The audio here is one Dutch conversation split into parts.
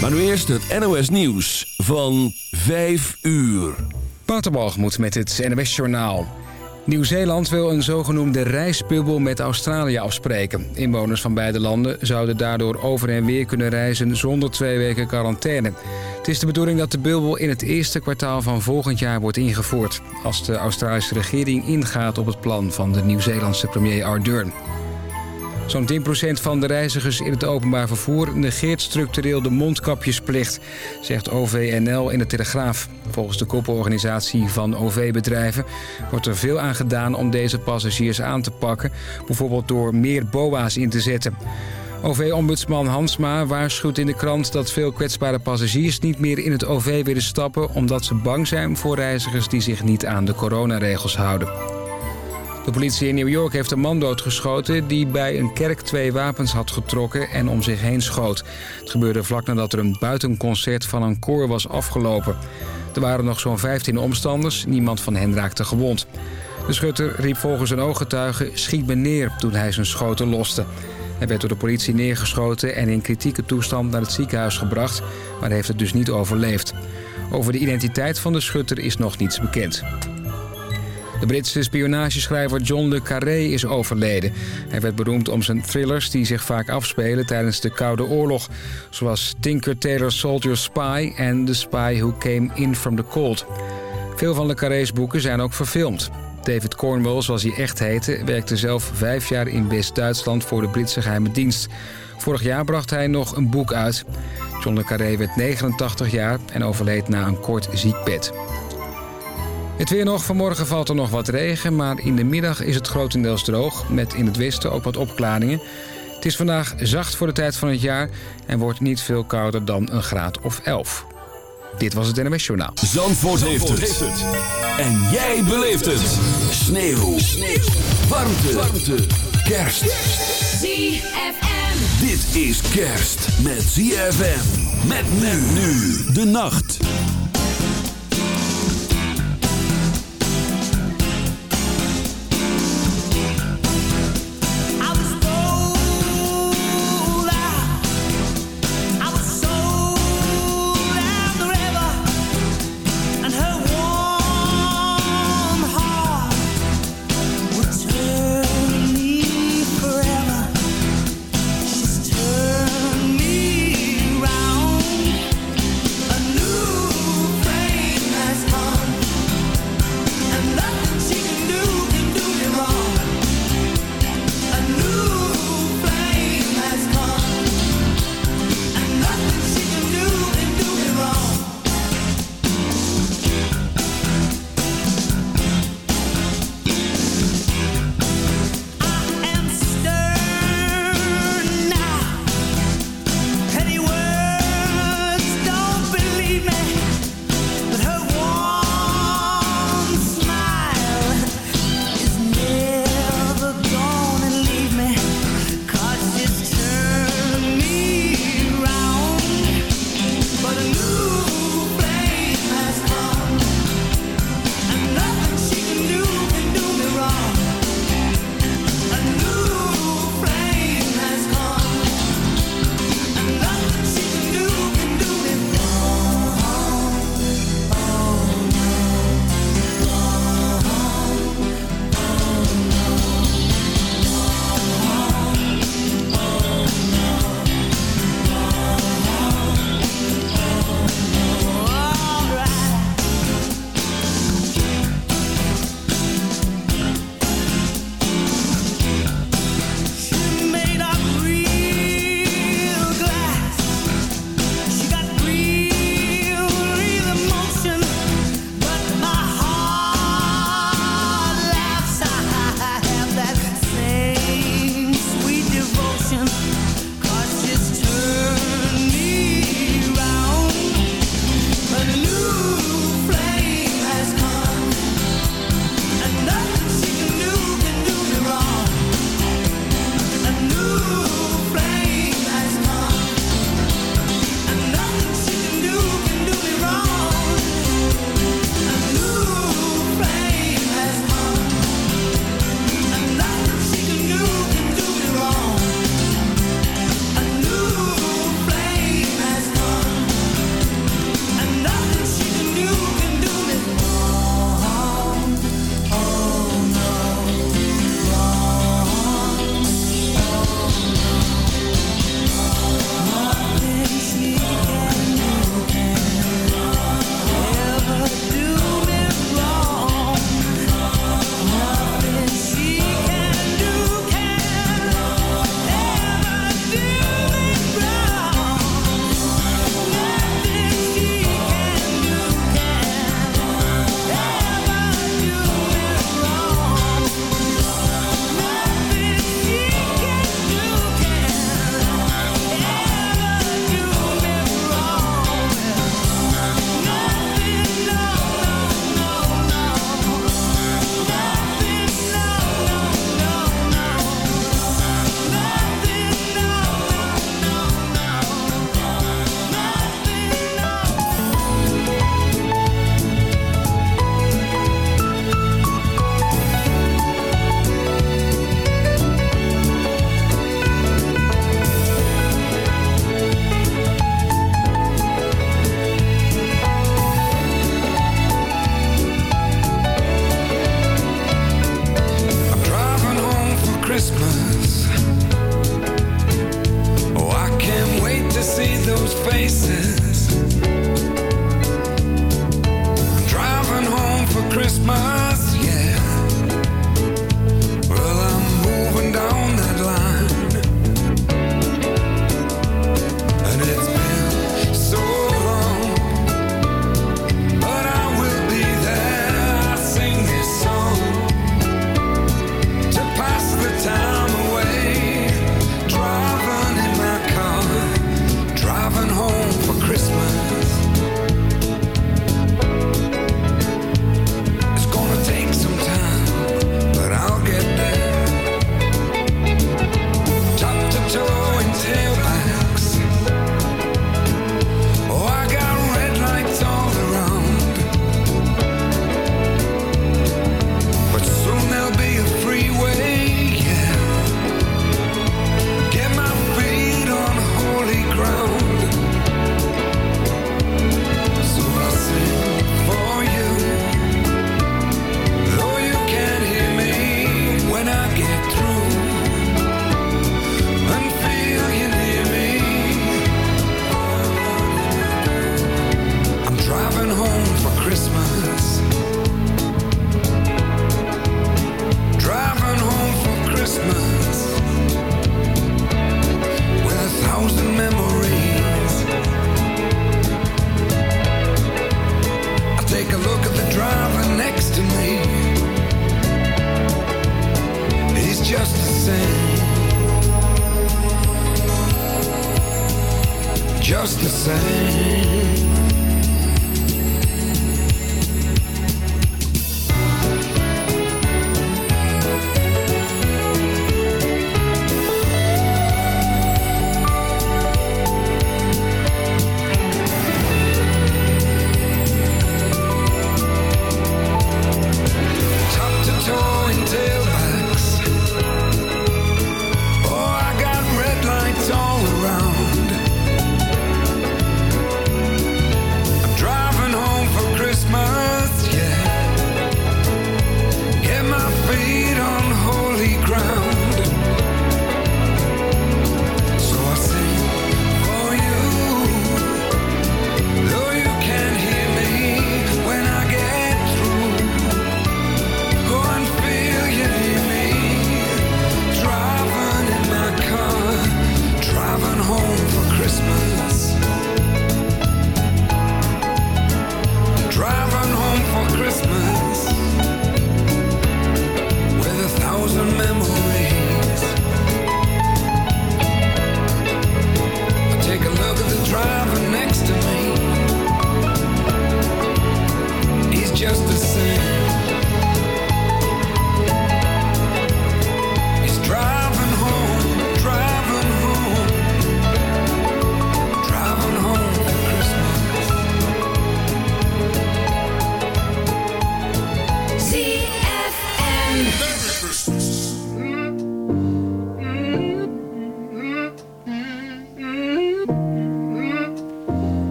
Maar nu eerst het NOS Nieuws van 5 uur. moet met het NOS Journaal. Nieuw-Zeeland wil een zogenoemde reisbubbel met Australië afspreken. Inwoners van beide landen zouden daardoor over en weer kunnen reizen zonder twee weken quarantaine. Het is de bedoeling dat de bubbel in het eerste kwartaal van volgend jaar wordt ingevoerd... als de Australische regering ingaat op het plan van de Nieuw-Zeelandse premier Ardern. Zo'n 10% van de reizigers in het openbaar vervoer negeert structureel de mondkapjesplicht, zegt OVNL in de Telegraaf. Volgens de koppelorganisatie van OV-bedrijven wordt er veel aan gedaan om deze passagiers aan te pakken, bijvoorbeeld door meer BOA's in te zetten. OV-ombudsman Hansma waarschuwt in de krant dat veel kwetsbare passagiers niet meer in het OV willen stappen omdat ze bang zijn voor reizigers die zich niet aan de coronaregels houden. De politie in New York heeft een man doodgeschoten die bij een kerk twee wapens had getrokken en om zich heen schoot. Het gebeurde vlak nadat er een buitenconcert van een koor was afgelopen. Er waren nog zo'n 15 omstanders, niemand van hen raakte gewond. De schutter riep volgens een ooggetuige schiet me neer toen hij zijn schoten loste. Hij werd door de politie neergeschoten en in kritieke toestand naar het ziekenhuis gebracht, maar heeft het dus niet overleefd. Over de identiteit van de schutter is nog niets bekend. De Britse spionageschrijver John le Carré is overleden. Hij werd beroemd om zijn thrillers die zich vaak afspelen tijdens de Koude Oorlog. Zoals Tinker Tailor Soldier Spy en The Spy Who Came In From The Cold. Veel van le Carré's boeken zijn ook verfilmd. David Cornwell, zoals hij echt heette, werkte zelf vijf jaar in West-Duitsland voor de Britse geheime dienst. Vorig jaar bracht hij nog een boek uit. John le Carré werd 89 jaar en overleed na een kort ziekbed. Het weer nog. Vanmorgen valt er nog wat regen, maar in de middag is het grotendeels droog... met in het westen ook wat opklaringen. Het is vandaag zacht voor de tijd van het jaar... en wordt niet veel kouder dan een graad of 11. Dit was het NMS Journaal. Zandvoort, Zandvoort heeft, het. En jij beleeft het. Sneeuw. Sneeuw. Warmte. Warmte. Kerst. ZFM. Dit is kerst met ZFM. Met men nu de nacht.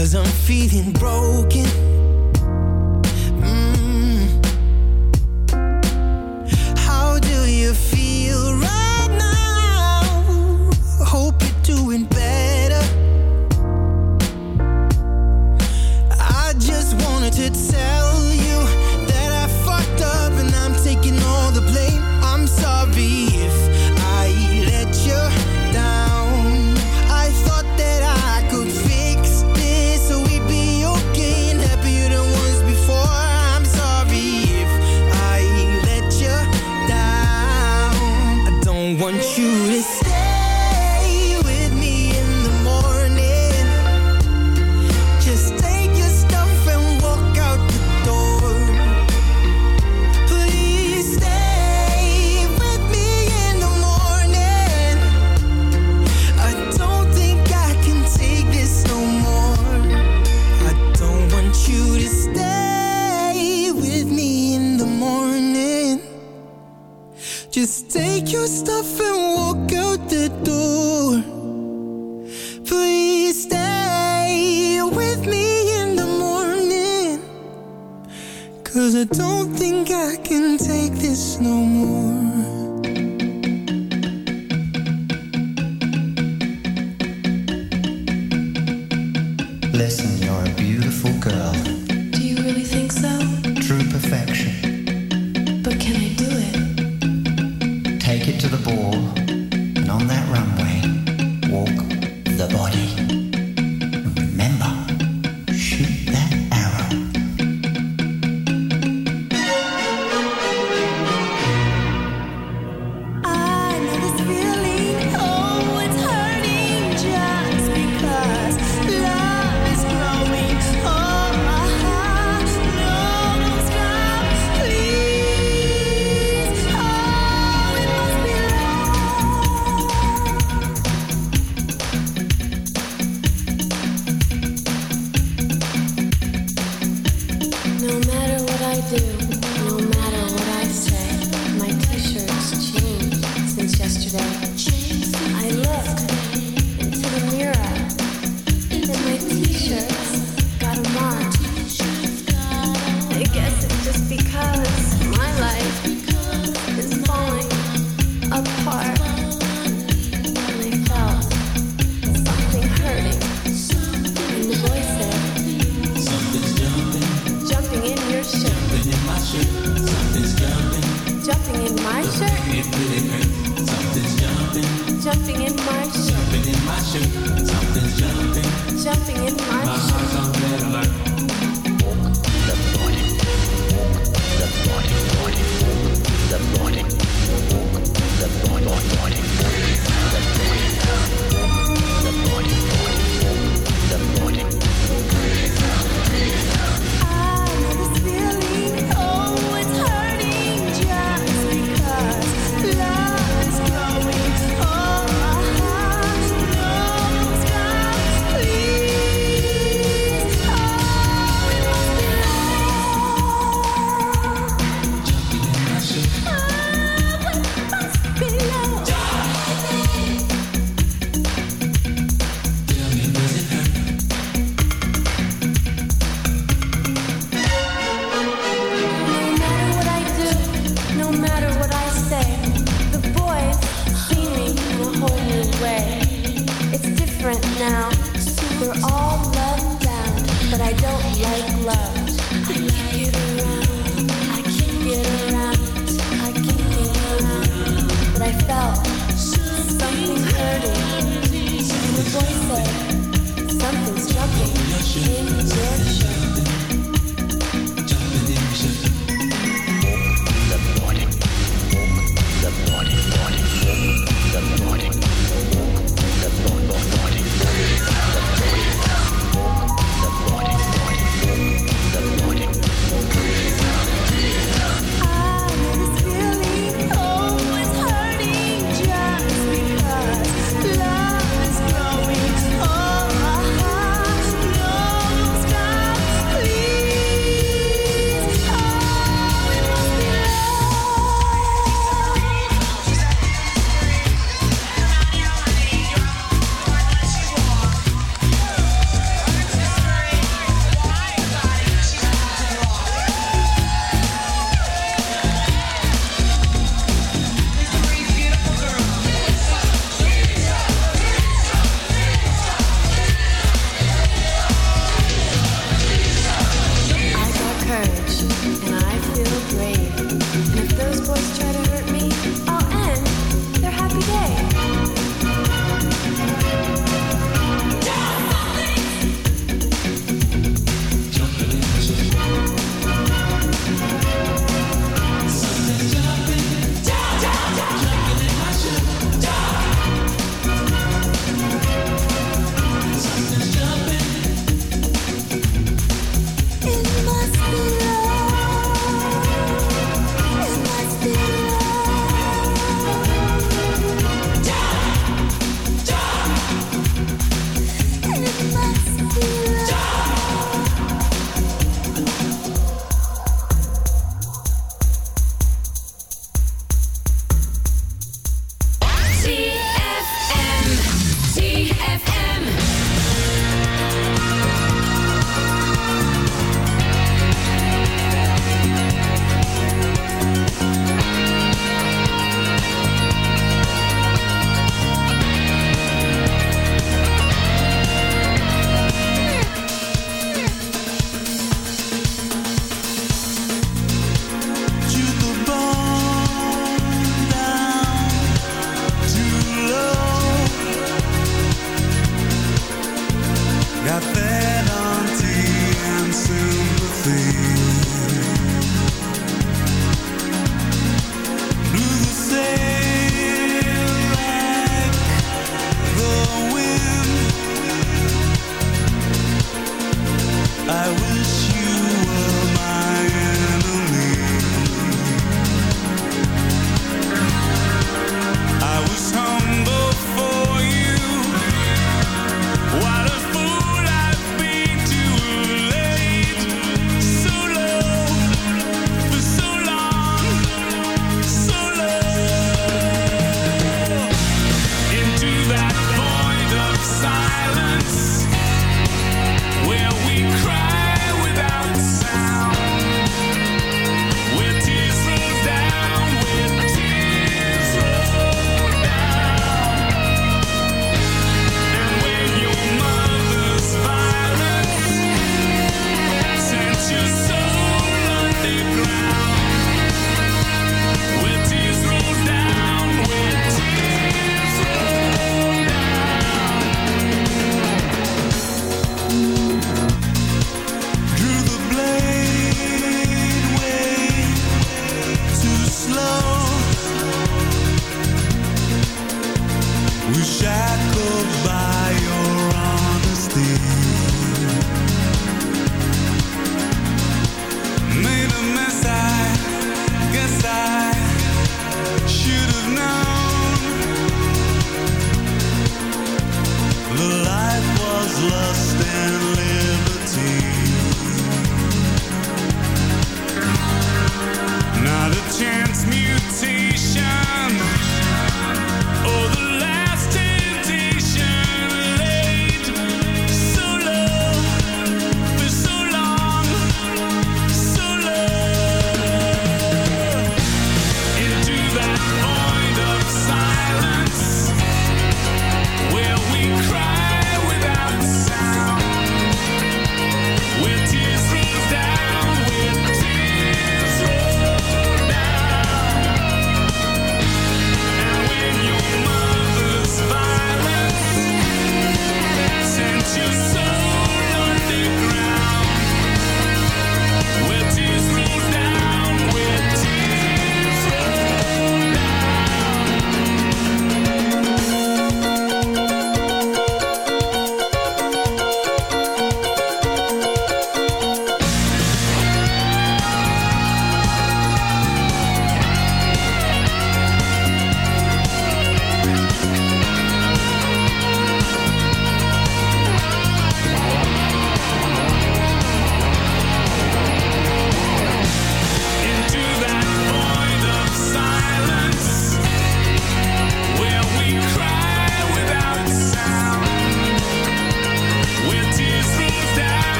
Cause I'm feeling broken.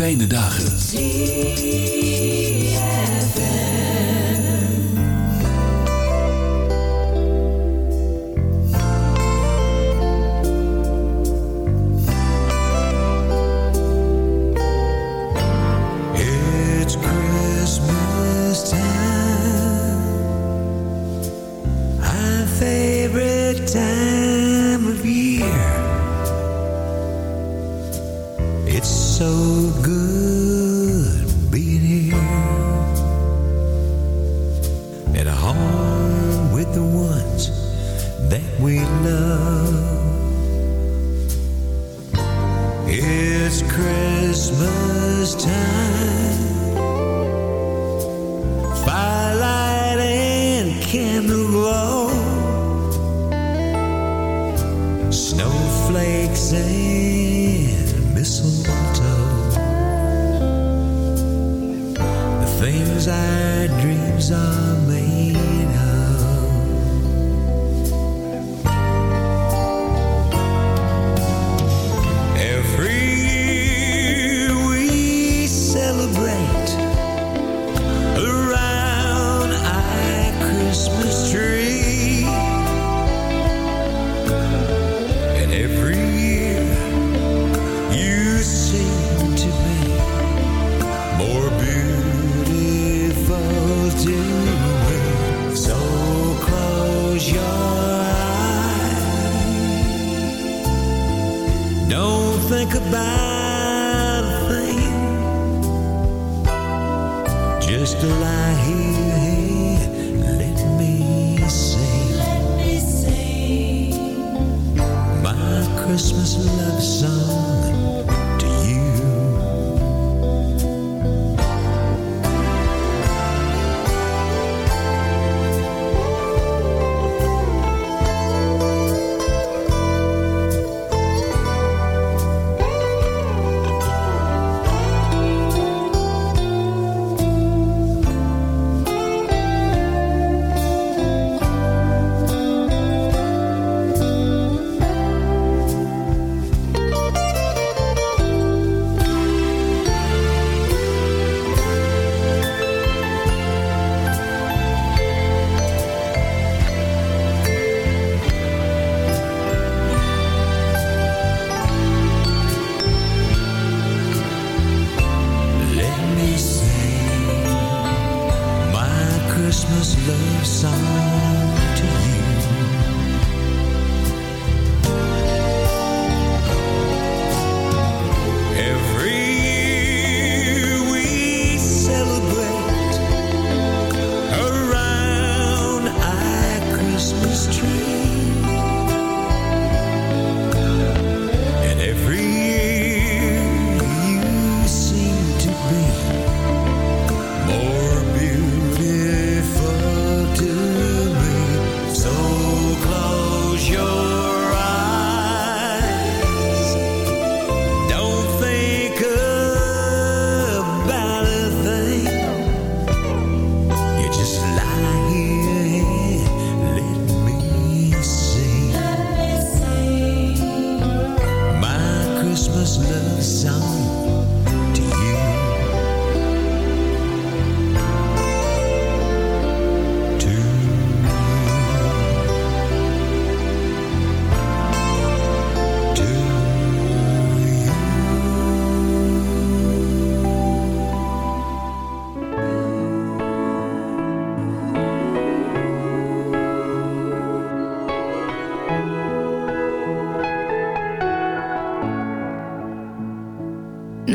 fijne dagen. Love song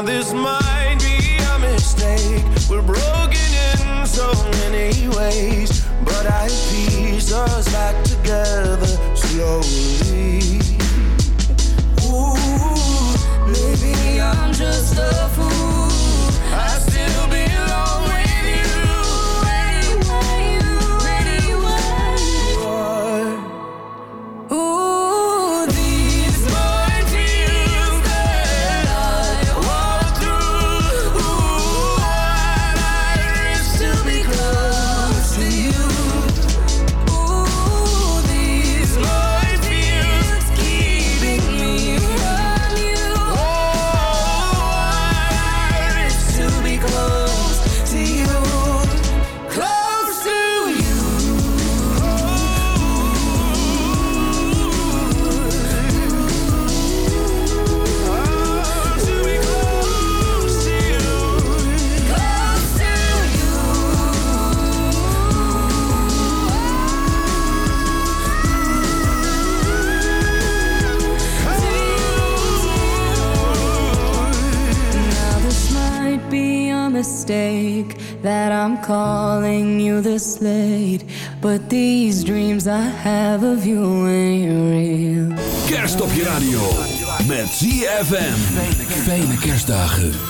Now this might be a mistake. We're broken in so many ways, but I piece us back together slowly. Ooh, Maybe I'm just a fool. I calling you this late, but these dreams I have of you ain't real. Kerst op je radio. Met ZFM. Fijne kerstdagen.